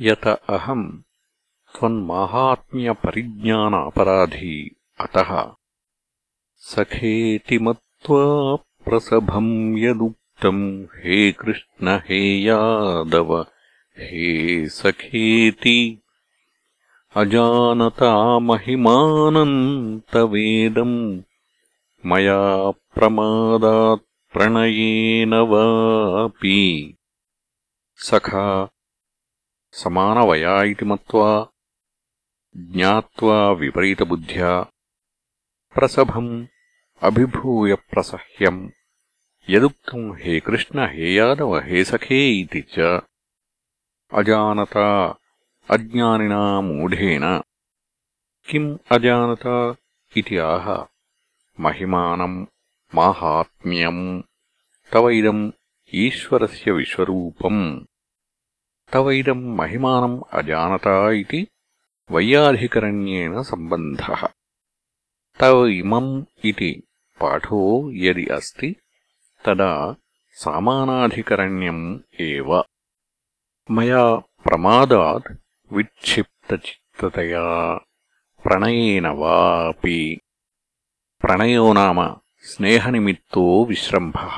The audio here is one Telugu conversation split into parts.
यत अहम् त्वन्माहात्म्यपरिज्ञान अपराधी अतः सखेति मत्वा प्रसभम् यदुक्तम् हे कृष्ण हे यादव हे सखेति अजानतामहिमानन्तवेदम् मया प्रमादात् प्रणयेन वापि। सखा సమానవయా ఇది మత్వా జ్ఞావా విపరీతబుద్ధ్యా ప్రసభం అభిభూయ ప్రసహ్యం యదుక్తం హే కృష్ణ హే యాదవ హే సఖే ఇది చ అజానత అజ్ఞానినా మూఢేన కిం అజానత ఇది ఆహ మహిమానం మాహాత్మ్యం తవ ఇదం ఈశ్వరస్య విశ్వరూపం तव इदम् महिमानम् अजानता इति वैयाधिकरण्येन सम्बन्धः तव इमम् इति पाठो यदि अस्ति तदा सामानाधिकरण्यम् एव मया प्रमादात् विक्षिप्तचित्ततया प्रणयेन वापि प्रणयो नाम स्नेहनिमित्तो विश्रम्भः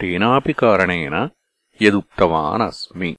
तेनापि कारणेन यदुक्तवानस्मि